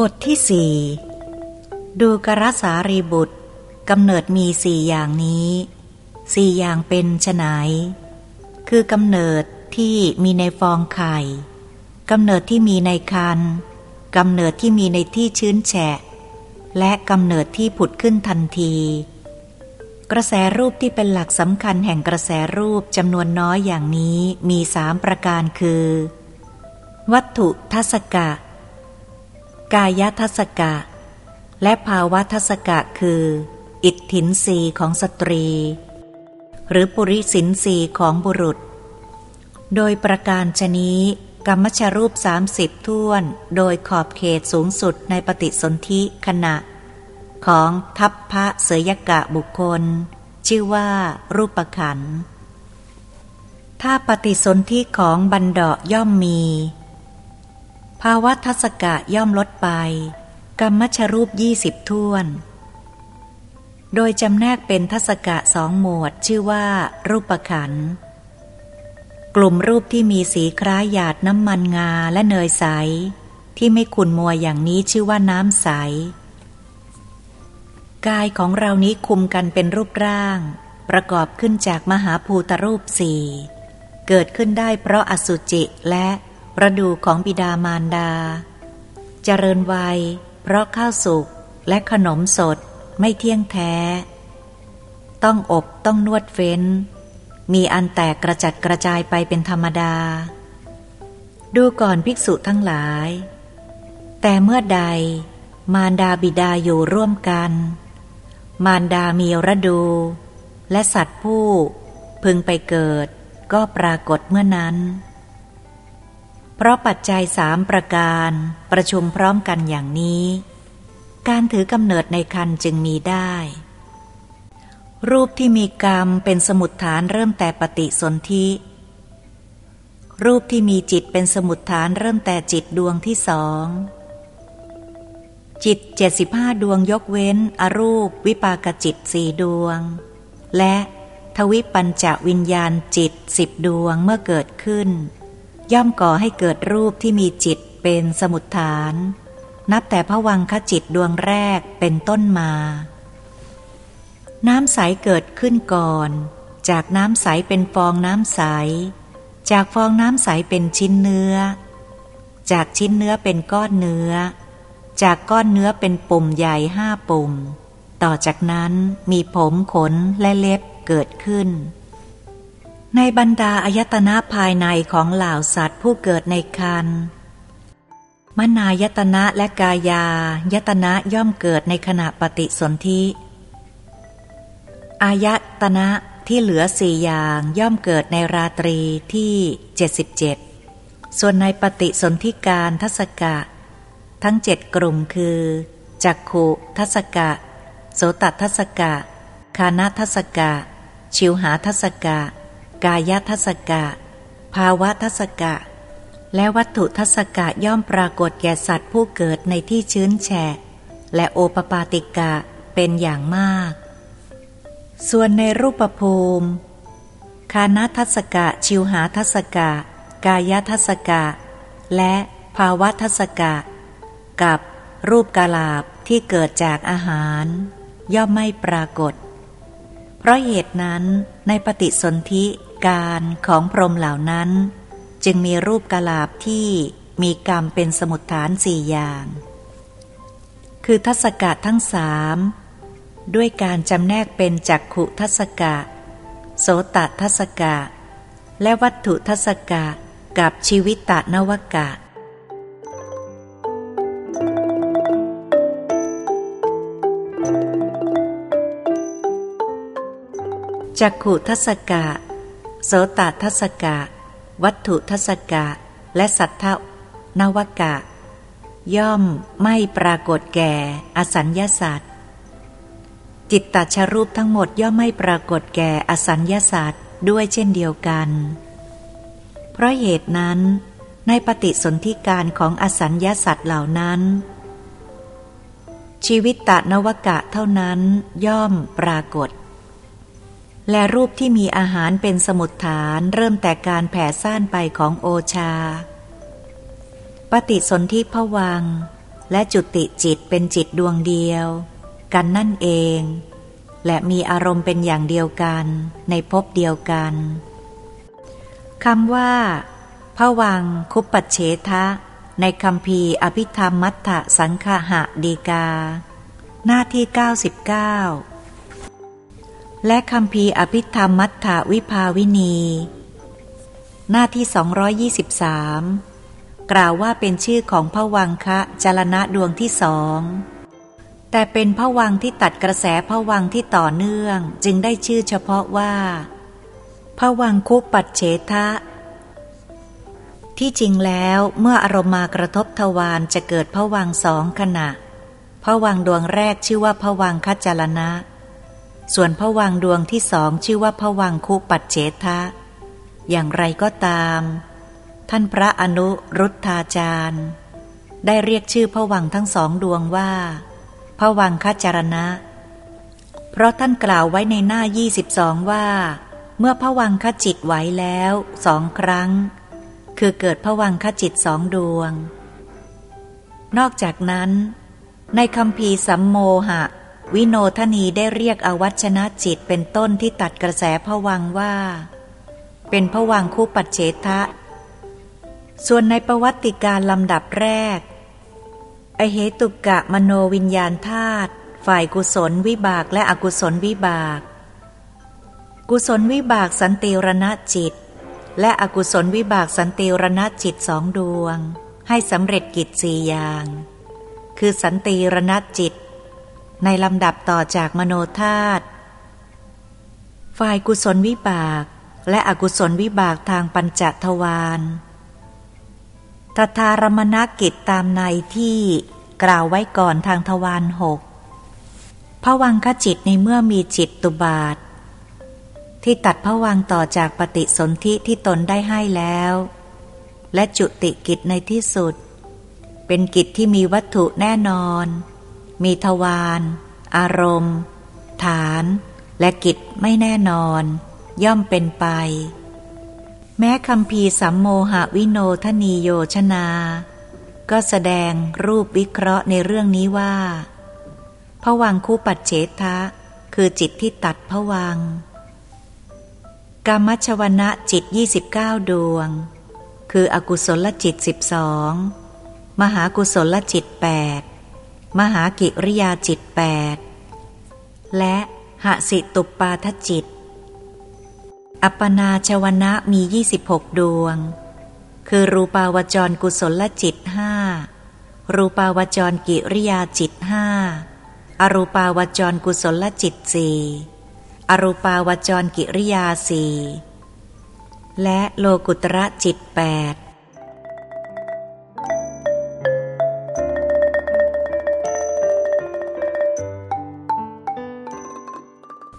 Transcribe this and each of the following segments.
บทที่สี่ดูกรสารีบุตรกำเนิดมีสี่อย่างนี้สี่อย่างเป็นไฉนคือกำเนิดที่มีในฟองไข่กำเนิดที่มีในคันกำเนิดที่มีในที่ชื้นแฉะ และกำเนิดที่ผุดขึ้นทันที กระแสรูปที่เป็นหลักสำคัญแห่งกระแสรูปจำนวนน้อยอย่างนี้มีสามประการคือ วัตถุทัศกะ กายทัศกะ และภาวะทัศกะคือ อิทธินรีของสตรี หรือปุริสินรีของบุรุษ โดยประการชนี้ กรรมชรูปสามสิบท่วน โดยขอบเขตสูงสุดในปฏิสนธิขณะ ของทัพพระเสยกะบุคคล ชื่อว่ารูปขันถ้าปฏิสนธิของบันดาย่อมมี ภาวะทัศกะย่อมลดไป กรรมชรูปยี่สิบท่วน โดยจำแนกเป็นทัศกะสองหมวดชื่อว่า รูปขัน กลุ่มรูปที่มีสีคล้ายหยาดน้ำมันงาและเนยใส ที่ไม่ขุนมัวอย่างนี้ชื่อว่าน้ำใส กายของเรานี้คุมกันเป็นรูปร่าง ประกอบขึ้นจากมหาภูตรูปสี่เกิดขึ้นได้เพราะอสุจิและ ประดูของบิดามารดา เจริญวัย เพราะข้าวสุกและขนมสดไม่เที่ยงแท้ ต้องอบต้องนวดเฟ้น มีอันแตกกระจัดกระจายไปเป็นธรรมดา ดูก่อนภิกษุทั้งหลาย แต่เมื่อใด มารดาบิดาอยู่ร่วมกัน มารดามีระดู และสัตว์ผู้ พึงไปเกิดก็ปรากฏเมื่อนั้น เพราะปัจจัยสามประการประชุมพร้อมกันอย่างนี้ การถือกำเนิดในคันจึงมีได้ รูปที่มีกรรมเป็นสมุดฐานเริ่มแต่ปฏิสนธิ รูปที่มีจิตเป็นสมุดฐานเริ่มแต่จิตดวงที่สองจิตเจ็ดสิบห้าดวงยกเว้น อรูปวิปากจิตสี่ดวง และทวิปัญจวิญญาณจิตสิบดวงเมื่อเกิดขึ้น ย่อมก่อให้เกิดรูปที่มีจิตเป็นสมุดฐาน นับแต่พระวังคจิตดวงแรกเป็นต้นมา น้ำใสเกิดขึ้นก่อน จากน้ำใสเป็นฟองน้ำใส จากฟองน้ำใสเป็นชิ้นเนื้อ จากชิ้นเนื้อเป็นก้อนเนื้อ จากก้อนเนื้อเป็นปุ่มใหญ่ห้าปุ่ม ต่อจากนั้นมีผมขนและเล็บเกิดขึ้น ในบรรดาอายตนะภายในของเหล่าสัตว์ผู้เกิดในคันมนายตนะและกายายตนะย่อมเกิดในขณะปฏิสนธิ อายตนะที่เหลือสี่อย่างย่อมเกิดในราตรีที่ 77 ส่วนในปฏิสนธิการทัศกะ ทั้งเจ็ดกลุ่มคือ จักขุทัศกะ โสตทัศกะ คานาทัศกะ ชิวหาทัศกะ กายทัศกะ ภาวะทัศกะ และวัตถุทัศกะย่อมปรากฏแก่สัตว์ผู้เกิดในที่ชื้นแฉะ และโอปปาติกะเป็นอย่างมาก ส่วนในรูปภูมิ คานาทัศกะ ชิวหาทัศกะ กายทัศกะ และภาวะทัศกะ กับรูปกาลาบที่เกิดจากอาหาร ย่อมไม่ปรากฏ เพราะเหตุนั้นในปฏิสนธิ การของพรหมเหล่านั้น จึงมีรูปกลาบที่มีกรรมเป็นสมุดฐานสี่อย่าง คือทัศกะทั้งสามด้วยการจำแนกเป็นจักขุทัศกะ โสตทัศกะ และวัตถุทัศกะกับชีวิตตนวกะจักขุทัศกะ โสตทัศกะ วัตถุทัศกะ และสัทธนวกะ ย่อมไม่ปรากฏแก่ อสัญญาสัตว์จิตตชรูปทั้งหมดย่อมไม่ปรากฏแก่อสัญญาสัตว์ด้วยเช่นเดียวกัน เพราะเหตุนั้น ในปฏิสนธิการของอสัญญาสัตว์เหล่านั้น ชีวิตตนวกะเท่านั้นย่อมปรากฏ และรูปที่มีอาหารเป็นสมุดฐานเริ่มแต่การแผ่ซ่านไปของโอชา ปฏิสนธิพวัง และจุติจิตเป็นจิตดวงเดียว กันนั่นเอง และมีอารมณ์เป็นอย่างเดียวกันในภพเดียวกันคำว่าพวังคุปปัเฉทะ ในคำพีอภิธรรมมัตตสังคหะดีกา หน้าที่ 99 และคำพีอภิธรรมมัตตวิภาวินี หน้าที่ 223 กล่าวว่าเป็นชื่อของพระวังคะจรณะดวงที่สองแต่เป็นพระวังที่ตัดกระแสพระวังที่ต่อเนื่อง จึงได้ชื่อเฉพาะว่าพระวังคุปปัจเฉทะ ที่จริงแล้วเมื่ออารมณ์มากระทบทวารจะเกิดผวังสองขณะผวังดวงแรกชื่อว่าผวังคัจลนะ ส่วนผวังดวงที่สองชื่อว่าผวังคุปัจเฉทะ อย่างไรก็ตาม ท่านพระอนุรุทธาจารย์ ได้เรียกชื่อผวังทั้งสองดวงว่าผวังคัจรณะ เพราะท่านกล่าวไว้ในหน้า 22 ว่า เมื่อผวังคจิตไหวแล้วสองครั้ง คือเกิดผวังขจิตสองดวง นอกจากนั้น ในคำพีสัมโมหะ วิโนทนีได้เรียกอวัชนะจิตเป็นต้นที่ตัดกระแสผวังว่า เป็นผวังคู่ปัจเฉทะ ส่วนในประวัติการลำดับแรกไอเหตุกะมโนวิญญาณธาตุฝ่ายกุศลวิบากและอกุศลวิบาก กุศลวิบากสันติรณจิต และอกุศลวิบากสันติรณจิตสองดวง ให้สำเร็จกิจสี่อย่าง คือสันติรณจิต ในลำดับต่อจากมโนธาตุฝ่ายกุศลวิบาก และอกุศลวิบากทางปัญจทวารตถารมณกิจตามในที่กล่าวไว้ก่อนทางทวารหกพระวังคจิตในเมื่อมีจิตตุบาท ที่ตัดผวังต่อจากปฏิสนธิที่ตนได้ให้แล้ว และจุติกิจในที่สุด เป็นกิจที่มีวัตถุแน่นอน มีทวารอารมณ์ ฐาน และกิจไม่แน่นอน ย่อมเป็นไป แม้คำพีสัมโมหวิโนทนีโยชนา ก็แสดงรูปวิเคราะห์ในเรื่องนี้ว่าผวังคู่ปัจเฉทะ คือจิตที่ตัดผวังกรรมชวนะจิต 29 ดวง คืออกุศลจิต 12 มหากุศลจิต 8 มหากิริยาจิต8และหสิตุปปาทจิต อัปปนาชวนะมี 26 ดวง คือรูปาวจรกุศลจิตห้ารูปาวจรกิริยาจิตห้าอรูปาวจรกุศลจิตสี่อรูปาวจรกิริยาสีและโลกุตระจิตแปด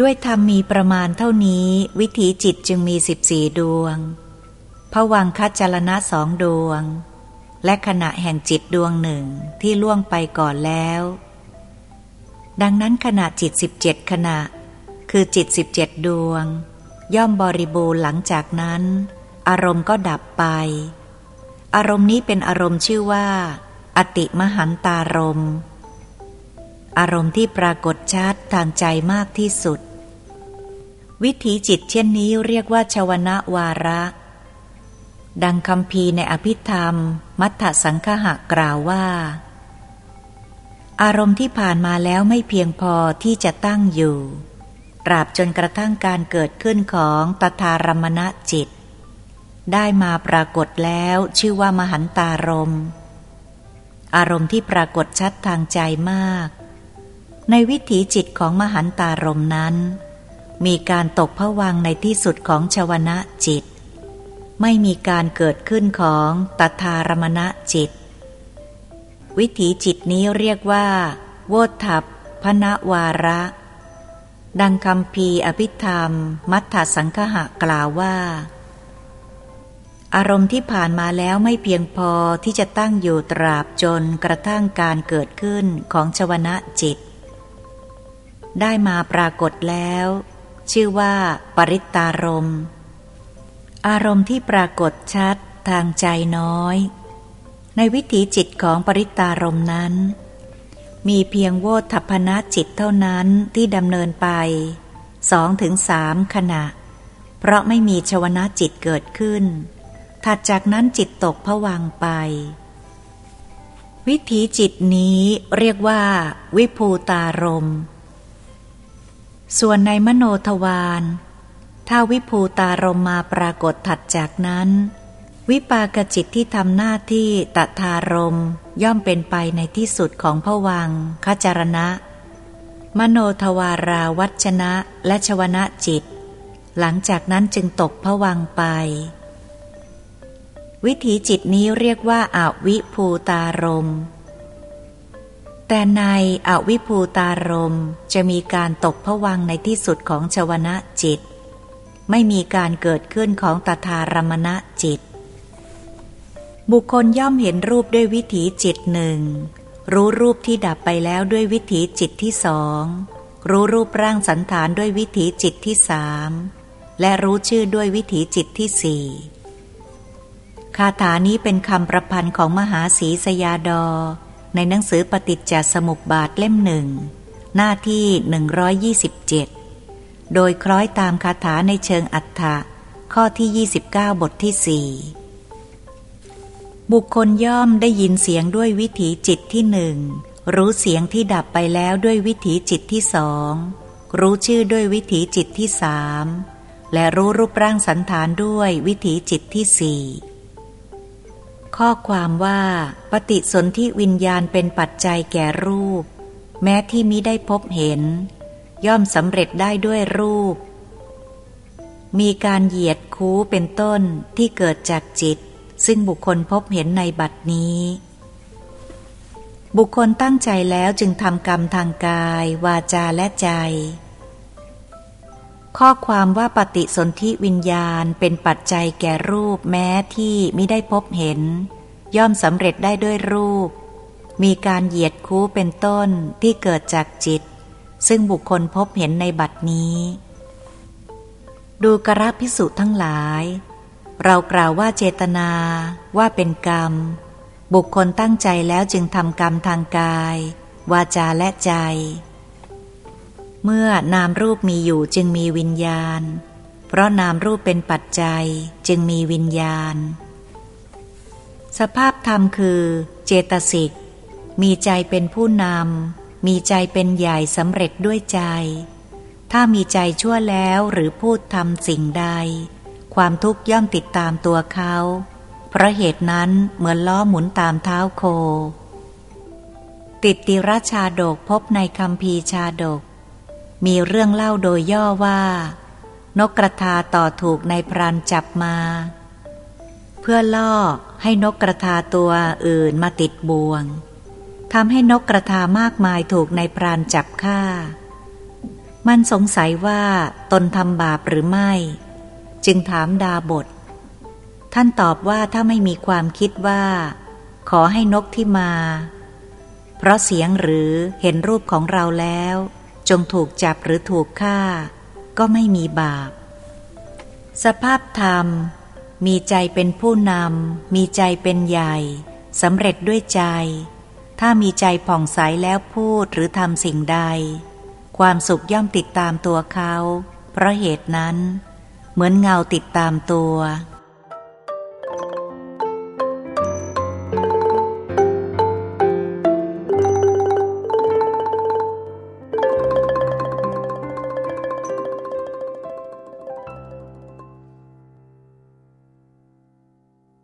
ด้วยธรรมมีประมาณเท่านี้วิถีจิตจึงมีสิบสี่ดวงผวังคัจลนะสองดวง และขณะแห่งจิตดวงหนึ่งที่ล่วงไปก่อนแล้ว ดังนั้นขณะจิตสิบเจ็ดขณะ คือจิตสิบเจ็ดดวง ย่อมบริบูรณ์หลังจากนั้น อารมณ์ก็ดับไป อารมณ์นี้เป็นอารมณ์ชื่อว่า อติมหันตารมณ์ อารมณ์ที่ปรากฏชัดทางใจมากที่สุด วิถีจิตเช่นนี้เรียกว่าชวนะวาระ ดังคำพีในอภิธรรม มัทธสังคหะกล่าวว่า อารมณ์ที่ผ่านมาแล้วไม่เพียงพอที่จะตั้งอยู่ตราบจนกระทั่งการเกิดขึ้นของตถารมณจิต ได้มาปรากฏแล้วชื่อว่ามหันตารมอารมณ์ที่ปรากฏชัดทางใจมาก ในวิถีจิตของมหันตารมนั้น มีการตกผวังในที่สุดของชวนะจิต ไม่มีการเกิดขึ้นของตถารมณะจิต วิถีจิตนี้เรียกว่า โวทัพพนวาระ ดังคำพีอภิธรรม มัทธสังคหะกล่าวว่า อารมณ์ที่ผ่านมาแล้วไม่เพียงพอที่จะตั้งอยู่ตราบจนกระทั่งการเกิดขึ้นของชวนะจิต ได้มาปรากฏแล้ว ชื่อว่า ปริตารม อารมณ์ที่ปรากฏชัดทางใจน้อย ในวิถีจิตของปริตารมนั้น มีเพียงโวทัพนะจิตเท่านั้นที่ดำเนินไปสองถึงสามขณะ เพราะไม่มีชวนะจิตเกิดขึ้น ถัดจากนั้นจิตตกผวังไป วิถีจิตนี้เรียกว่า วิภูตารม ส่วนในมโนทวารถ้าวิภูตารมมาปรากฏถัดจากนั้น วิปากจิตที่ทำหน้าที่ตถารมย่อมเป็นไปในที่สุดของผวังคจารณะ มโนทวาราวัชนะและชวนะจิต หลังจากนั้นจึงตกผวังไป วิถีจิตนี้เรียกว่าอาวิภูตารม แต่ในอวิภูตารมจะมีการตกผวังในที่สุดของชวนะจิต ไม่มีการเกิดขึ้นของตถารมณะจิต บุคคลย่อมเห็นรูปด้วยวิถีจิตหนึ่ง รู้รูปที่ดับไปแล้วด้วยวิถีจิตที่สองรู้รูปร่างสันฐานด้วยวิถีจิตที่สามและรู้ชื่อด้วยวิถีจิตที่สี่คาถานี้เป็นคำประพันธ์ของมหาศีสยาดอ ในหนังสือปฏิจจสมุปบาทเล่มหนึ่ง หน้าที่ 127 โดยคล้อยตามคาถาในเชิงอัฏฐะข้อที่ 29 บทที่สี่บุคคลย่อมได้ยินเสียงด้วยวิถีจิตที่หนึ่ง รู้เสียงที่ดับไปแล้วด้วยวิถีจิตที่สอง รู้ชื่อด้วยวิถีจิตที่สาม และรู้รูปร่างสันฐานด้วยวิถีจิตที่สี่ ข้อความว่า ปฏิสนธิวิญญาณเป็นปัจจัยแก่รูป แม้ที่มิได้พบเห็น ย่อมสำเร็จได้ด้วยรูป มีการเหยียดคูเป็นต้นที่เกิดจากจิต ซึ่งบุคคลพบเห็นในบัดนี้ บุคคลตั้งใจแล้วจึงทำกรรมทางกาย วาจาและใจ ข้อความว่าปฏิสนธิวิญญาณเป็นปัจจัยแก่รูปแม้ที่ไม่ได้พบเห็น ย่อมสำเร็จได้ด้วยรูป มีการเหยียดคูเป็นต้นที่เกิดจากจิต ซึ่งบุคคลพบเห็นในบัดนี้ ดูกระพิสุทั้งหลาย เรากล่าวว่าเจตนาว่าเป็นกรรม บุคคลตั้งใจแล้วจึงทำกรรมทางกาย วาจาและใจ เมื่อนามรูปมีอยู่จึงมีวิญญาณ เพราะนามรูปเป็นปัจจัยจึงมีวิญญาณ สภาพธรรมคือเจตสิก มีใจเป็นผู้นำ มีใจเป็นใหญ่สำเร็จด้วยใจ ถ้ามีใจชั่วแล้วหรือพูดทำสิ่งใด ความทุกข์ย่อมติดตามตัวเขา เพราะเหตุนั้นเหมือนล้อหมุนตามเท้าโค ติดติราชาดกพบในคำพีชาดก มีเรื่องเล่าโดยย่อว่า นกกระทาต่อถูกในพรานจับมา เพื่อล่อให้นกกระทาตัวอื่นมาติดบ่วงทำให้นกกระทามากมายถูกในพรานจับฆ่า มันสงสัยว่าตนทำบาปหรือไม่ จึงถามดาบท ท่านตอบว่าถ้าไม่มีความคิดว่า ขอให้นกที่มา เพราะเสียงหรือเห็นรูปของเราแล้ว จงถูกจับหรือถูกฆ่า ก็ไม่มีบาป สภาพธรรม มีใจเป็นผู้นำ มีใจเป็นใหญ่สำเร็จด้วยใจ ถ้ามีใจผ่องใสแล้วพูดหรือทำสิ่งใด ความสุขย่อมติดตามตัวเขา เพราะเหตุนั้น เหมือนเงาติดตามตัว